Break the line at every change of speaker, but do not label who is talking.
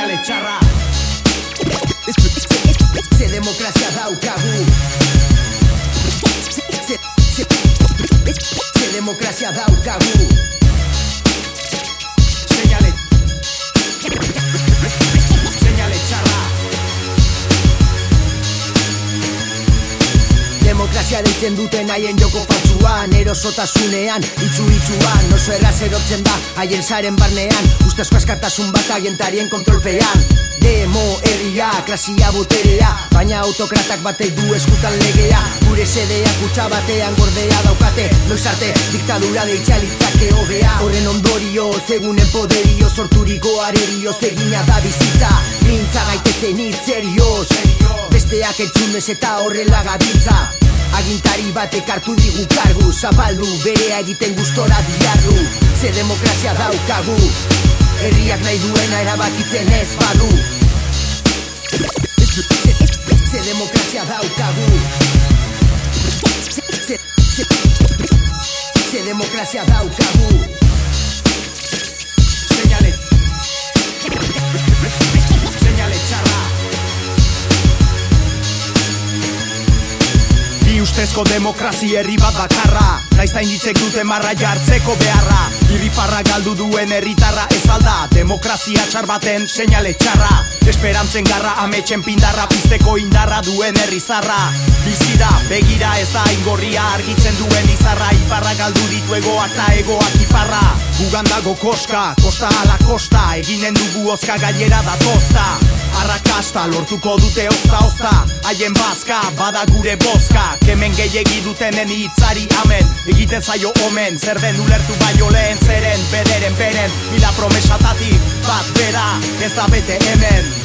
Seinale txarra Ze demokrazia daukagu. Ze demokrazia daukagu. Seinale Seinale txarra Demokrazia deitzen duten haien joko faltsuan Erosotasunean, itxu itxuan Oso erraz erotzen da haien zaren barnean. Ustezko askatasun bat agentarien kontrolpean Demo, herria, klasia boterea. Baina autokratak batei du eskutan legea. Gure sedea kutsa batean gordea daukate. Noiz arte diktadura deitza litzake hogea Horren ondorio, zegunen poderio Sorturiko arerio, zegina da bizitza. Mintza gaitezen itzerio Besteak entzunez eta horrela gabiltza Agintari batek hartu digu kargu. Zabaldu berea egiten gustora diarru Ze demokrazia daukagu. Herriak nahi duena erabakitzen ez badu. Ze- demokrazia daukagu. Ze- ze- ze- Ze demokrazia daukagu
ustezko demokrazi herri bat bakarra. Naizta inditzek dute marra jartzeko beharra. Irrifarra galdu duen herritarra ez alda Demokrazia txar baten seinale txarra. Esperantzen garra ametxen pindarra Pizteko indarra duen herrizarra Bizida, begira ez da ingorria argitzen duen izarra. Iparra galdu ditu egoak ta egoak iparra. Gugan dago koska, kosta ala kosta Eginen dugu oska gainera da tosta Arrakasta lortuko dute ozta ozta. Haien bazka, bada gure bozka. Kemen gehiegi dutenen hitzari amen. Egiten zaio omen, zer den ulertu baino lehen Zeren, bederen, beren, mila promesatatik Bat bera, ez da bete hemen